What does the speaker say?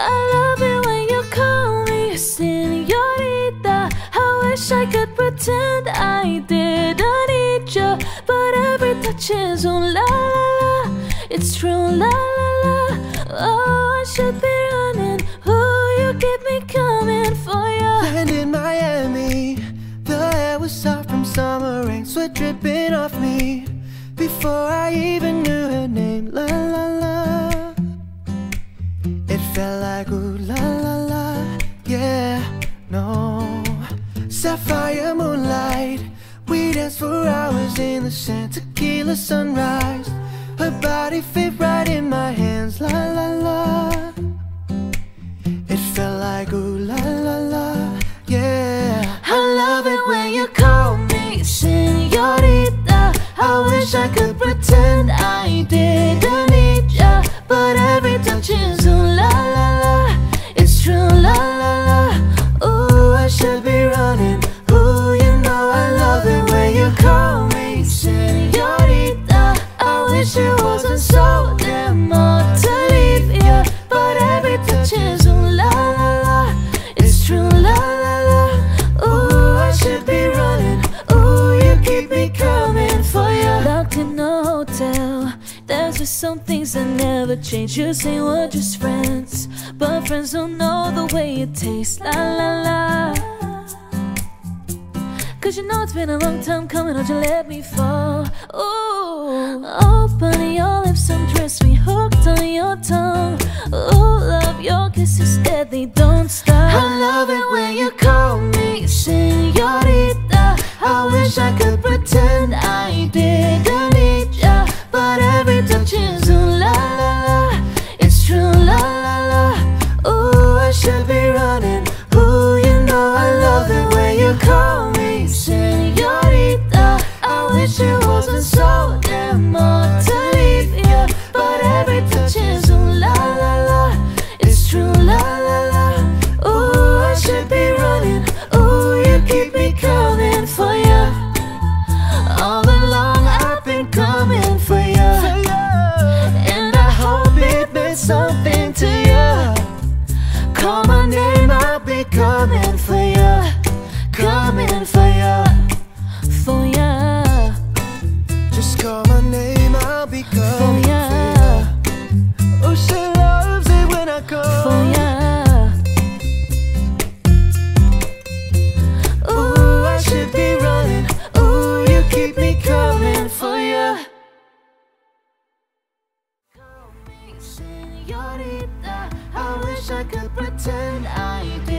I love it when you call me senorita. I wish I could pretend I didn't need you, but every touch is oh la la la. It's true la la la. Oh, I should be running. Oh, you keep me coming for you. Land in Miami, the air was soft from summer rain, sweat dripping off me before I even in the sand, tequila sunrise. Her body fit right in my hands, la la la. It felt like ooh la la la, yeah. I love it when you call me senorita. I wish I could pretend so damn hard to leave ya, but every touch is ooh la la la. It's true la la la. Ooh, I should be running. Ooh, you keep me coming for you. Locked in a hotel. There's just some things that never change. You say we're just friends, but friends don't know the way it tastes. La la la. Cause you know it's been a long time coming, don't you let me fall. Ooh, open dress me hooked on your tongue. Ooh, love your kisses they don't stop. I love it when you call me senorita. I wish I could I wish I could pretend I